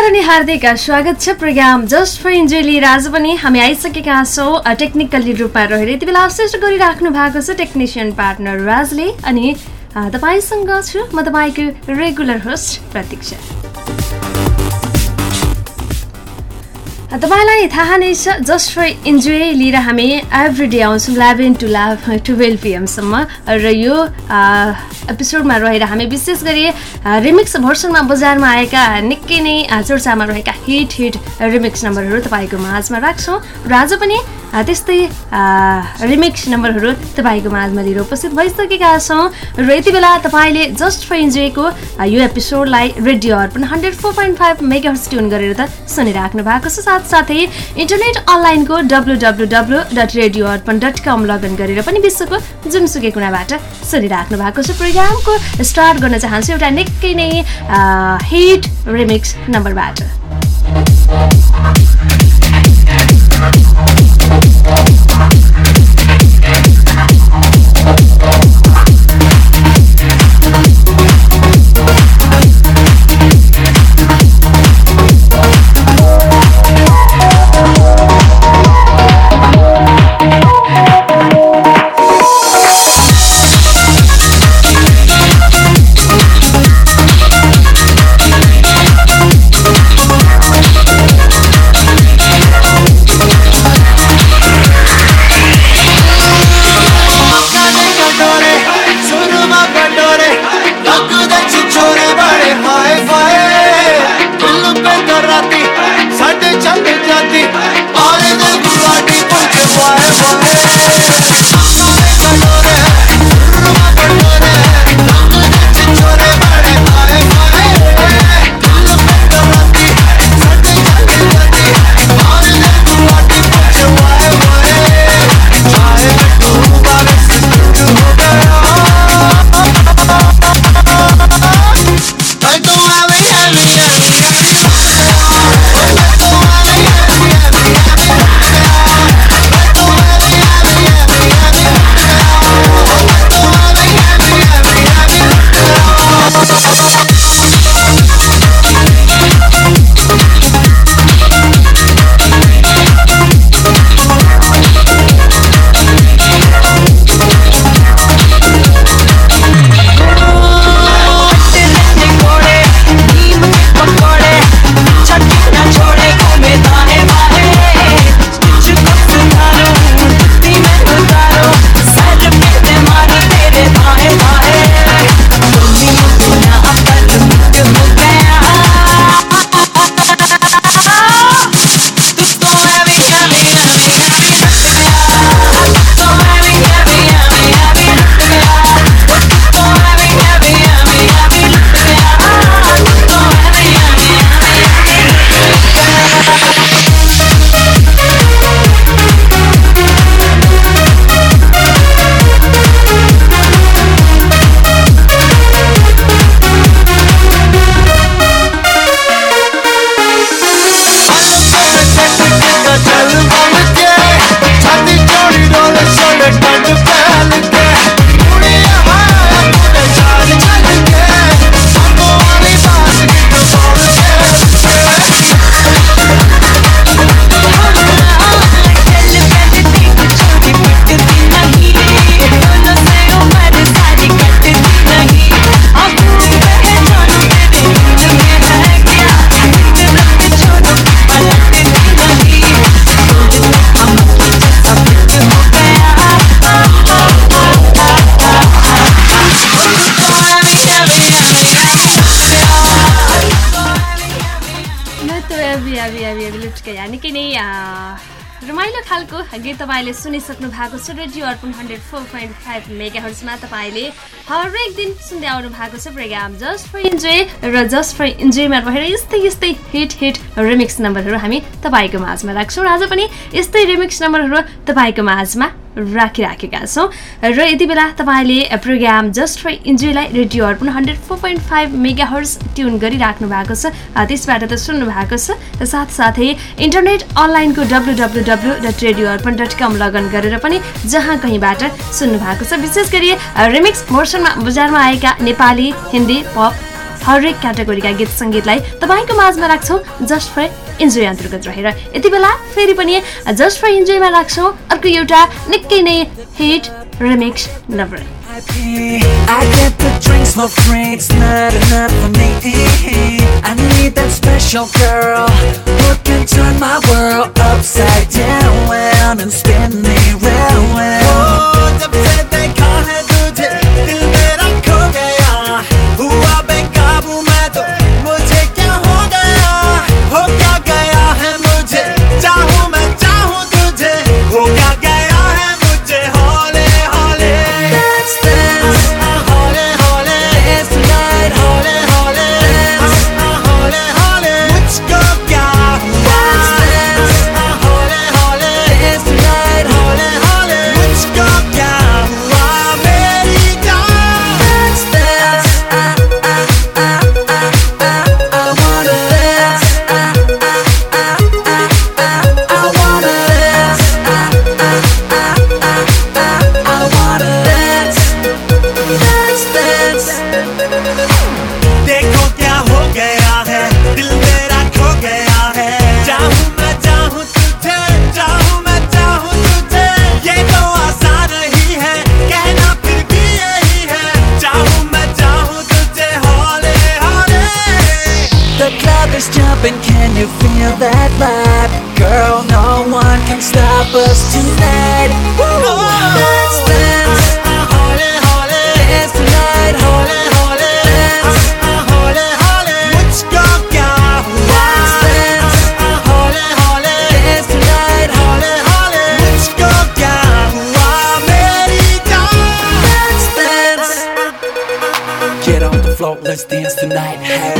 नमस्कार अनि हार्दिक स्वागत छ प्रोग्राम जस्ट फर इन्जोय आज पनि हामी आइसकेका छौँ टेक्निकली रूपमा रहेर। यति बेला अवशिष्ट गरिराख्नु भएको छ टेक्निसियन पार्टनर राजले अनि तपाईँसँग छु म तपाईँको रेगुलर होस्ट प्रतीक्षा। तपाईँलाई थाहा नै छ जस्ट फर इन्जोय लिएर हामी एभ्री डे आउँछौँ इलेभेन टु लाभ टुवेल्भ पिएमसम्म र यो एपिसोडमा रहेर हामी विशेष गरी रिमिक्स भर्सनमा बजारमा आएका निकै नै चर्चामा रहेका हिट हिट रिमिक्स नम्बरहरू तपाईँको माझमा राख्छौँ। र आज पनि त्यस्तै रिमिक्स नम्बरहरू तपाईँको माझमा लिएर उपस्थित भइसकेका छौँ। र यति बेला तपाईँले जस्ट फर इन्जोयको यो एपिसोडलाई radio Arpan hundred four point five mega tune गरेर त सुनिराख्नु भएको छ। साथसाथै इन्टरनेट अनलाइनको W W W dot radio Arpan dot com login गरेर पनि विश्वको जुनसुकै कुनाबाट सुनिराख्नु भएको छ। प्रोग्रामको स्टार्ट गर्न चाहन्छु एउटा निकै नै हिट रिमिक्स नम्बरबाट। खालको गीत तपाईँले सुनिसक्नु भएको छ radio Arpan hundred four point five mega हर्समा तपाईँले हरेक दिन सुन्दै आउनु भएको छ प्रोग्राम जस्ट फर इन्जोय र जस्ट फर इन्जोयमा रहेर यस्तै यस्तै हिट हिट रिमिक्स नम्बरहरू हामी तपाईँको माझमा राख्छौँ। आज पनि यस्तै रिमिक्स नम्बरहरू तपाईँको माझमा राखिराखेका छौँ। र यति बेला तपाईँले program just for इन्जोयलाई radio Arpan hundred four point five mega hertz tune गरिराख्नु भएको छ। त्यसबाट त सुन्नु भएको छ। साथसाथै इन्टरनेट अनलाइनको W W W dot radio Arpan dot com login गरेर पनि जहाँ कहीँबाट सुन्नु भएको छ। विशेष गरी रिमिक्स भर्सनमा बजारमा आएका नेपाली हिन्दी पप हरेक क्याटेगोरीका गीत सङ्गीतलाई तपाईँको माझमा राख्छौँ जस्ट फर इन्जोय अन्तर्गत रहेर यति बेला फेरि पनि जस्ट फर इन्जोयमा राख्छौँ अर्को एउटा निकै नै hit remix number I get the drinks for free, it's not enough for me. I need that special girl who can turn my world upside down and spin me real let's dance tonight, hey.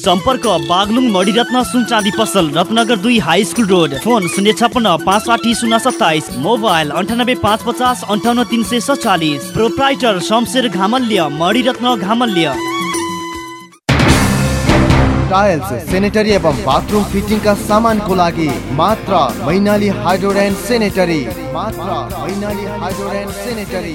सम्पर्क बागलुङ मणिरत्न सुन चाँदी पसल रत्नगर दुई high school road. Phone शून्य छपन्न पाँच साठी शून्य सत्ताइस। मोबाइल अन्ठानब्बे पाँच पचास अन्ठाउन्न तिन सय सत्तालिस proprietor Shamsher Ghamalya Maniratna Ghamalya. Tiles sanitary एवं बाथरूम फिटिङका सामानको लागि मात्र मैनाली हाइड्रोड एन्ड सेनेटरी। मात्र Mainali हाइड्रोड and sanitary.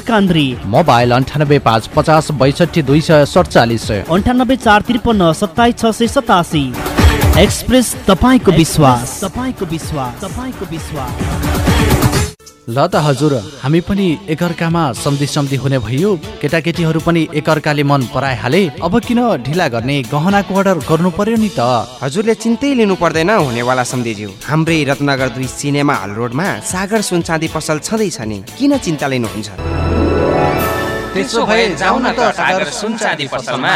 Lakandri mobile अन्ठानब्बे पाँच पचास बैसठी दुई सय सडचालिस। अन्ठानब्बे चार त्रिपन्न सत्ताइस छ सय सतासी। एक्सप्रेस तपाईँको विश्वास। तपाईँको विश्वास। तपाईँको विश्वास। ल त हजुर हामी पनि एकअर्कामा सम्धि सम्धि हुने भयो। केटाकेटीहरू पनि एकअर्काले मन पराइहाले। अब किन ढिला गर्ने गहनाको अर्डर गर्नु पर्यो नि त? हजुरले चिन्तै लिनु पर्दैन हुनेवाला सम्धिज्यू। हाम्रै रत्नगर दुई सिनेमा हल रोडमा सागर सुन चाँदी पसल छँदैछ नि। किन चिन्ता लिनुहुन्छ? त्यसो भए जाउँ न त सागर सुन चाँदी पसलमा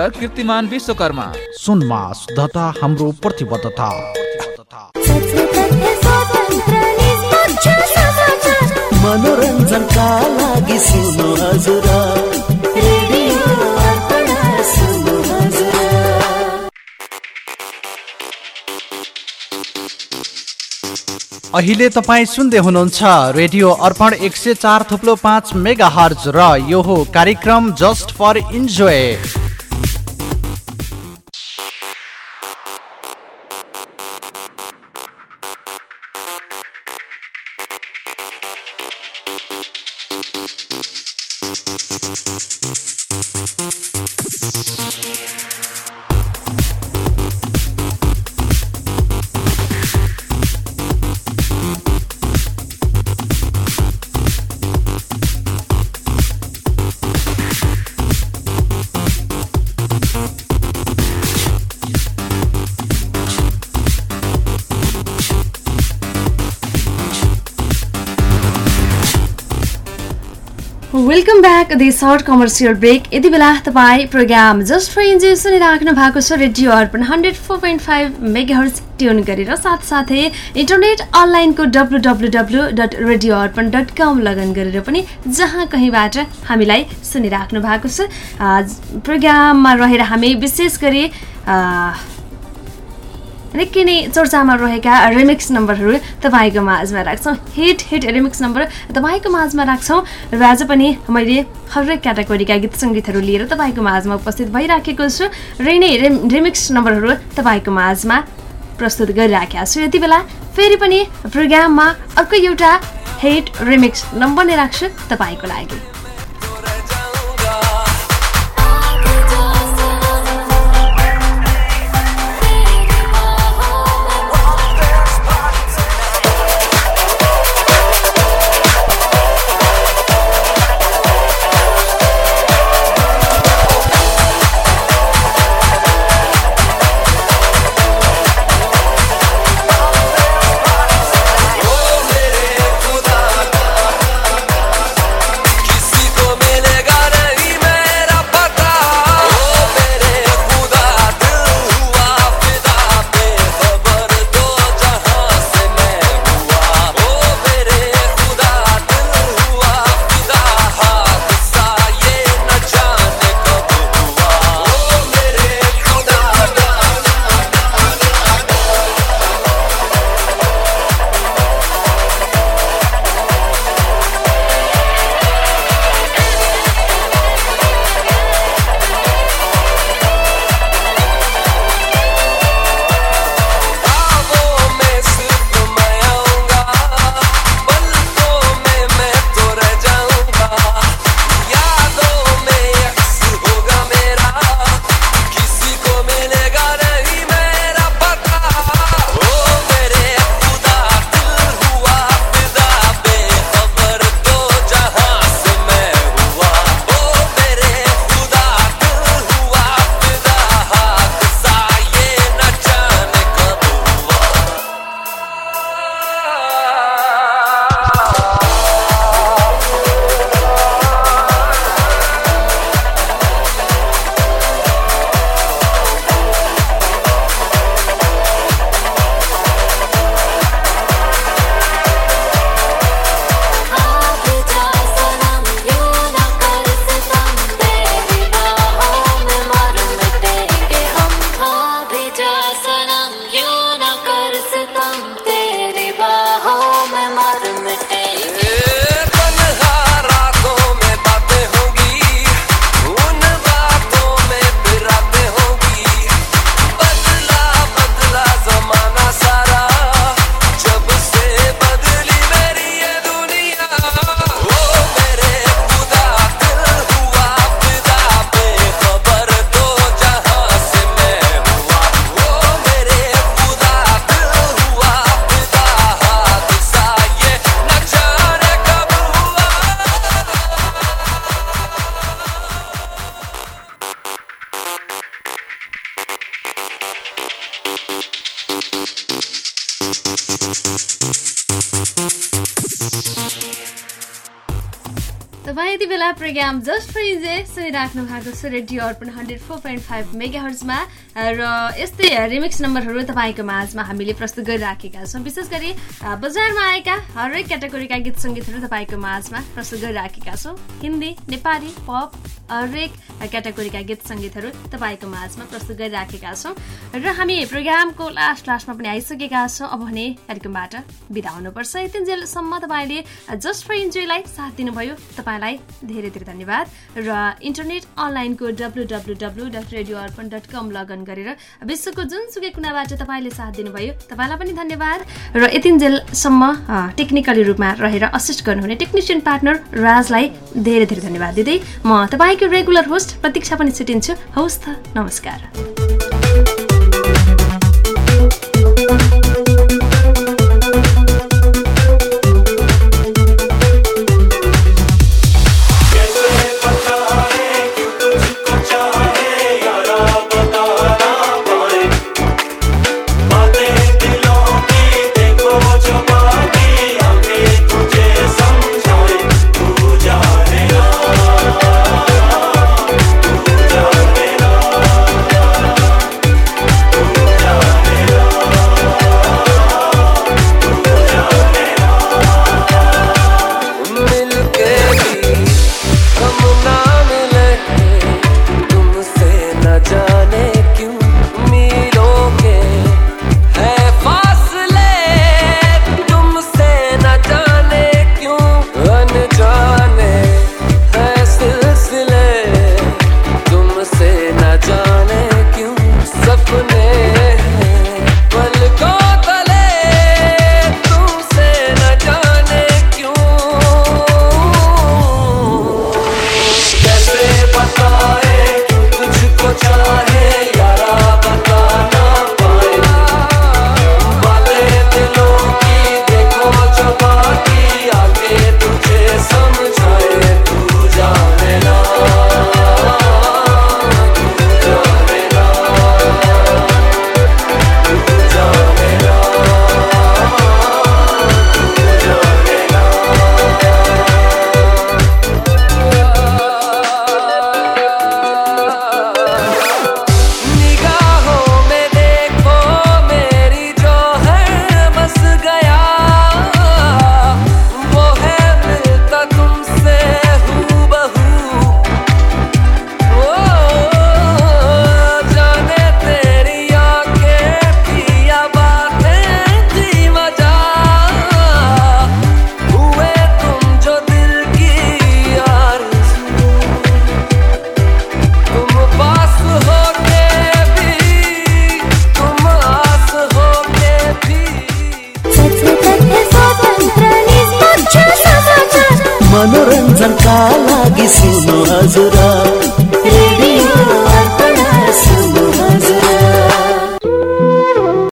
कीर्तिमान विश्वकर्मा। सुनमा शुद्धता हाम्रो प्रतिबद्धता। मनोरञ्जनका लागि सुन्नु हजुर। अहिले तपाईँ सुन्दै हुनुहुन्छ रेडियो अर्पण एक सय चार थुप्लो पाँच मेगा हर्ज र यो हो कार्यक्रम just for enjoy. Thank you. The short commercial break. यति बेला तपाईँ प्रोग्राम जस्ट फर इन्जोय सुनिराख्नु भएको छ radio Arpan hundred four point five megahertz tune गरेर साथसाथै इन्टरनेट अनलाइनको W W W dot radio Arpan dot com login गरेर पनि जहाँ कहीँबाट हामीलाई सुनिराख्नु भएको छ। प्रोग्राममा रहेर हामी विशेष गरी निकै नै चर्चामा रहेका रिमिक्स नम्बरहरू तपाईँको माझमा राख्छौँ। हिट हिट रिमिक्स नम्बर तपाईँको माझमा राख्छौँ। र आज पनि मैले हरेक क्याटेगोरीका गीत सङ्गीतहरू लिएर तपाईँको माझमा उपस्थित भइराखेको छु। र नै रिम रिमिक्स नम्बरहरू तपाईँको माझमा प्रस्तुत गरिराखेका छु। यति बेला फेरि पनि प्रोग्राममा अर्को एउटा हिट रिमिक्स नम्बर नै राख्छु तपाईँको लागि। Thank you. तपाईँ यति बेला प्रोग्राम जस्ट फर इजे सुनिराख्नु भएको छ radio Arpan hundred four point five mega हर्जमा र यस्तै रिमिक्स नम्बरहरू तपाईँको माझमा हामीले प्रस्तुत गरिराखेका छौँ। विशेष गरी बजारमा आएका हरेक क्याटेगोरीका गीत सङ्गीतहरू तपाईँको माझमा प्रस्तुत गरिराखेका छौँ। हिन्दी नेपाली पप हरेक क्याटेगोरीका गीत सङ्गीतहरू तपाईँको माझमा प्रस्तुत गरिराखेका छौँ। र हामी प्रोग्रामको लास्ट लास्टमा पनि आइसकेका छौँ। अब भने कार्यक्रमबाट बिदा हुनुपर्छ। यतिन्जेलसम्म तपाईँले जस्ट फर इन्जोयलाई साथ दिनुभयो। तपाईँलाई धेरै धेरै धन्यवाद र इन्टरनेट अनलाइनको W W W dot radio Arpan dot com login गरेर विश्वको जुनसुकै कुनाबाट तपाईँले साथ दिनुभयो तपाईँलाई पनि धन्यवाद र यतिन्जेलसम्म टेक्निकली रूपमा रहेर असिस्ट गर्नुहुने टेक्निसियन पार्टनर राजलाई धेरै धेरै धन्यवाद दिँदै म तपाईँको रेगुलर होस्ट प्रतीक्षा पनि छुटिन्छु। हवस् त नमस्कार।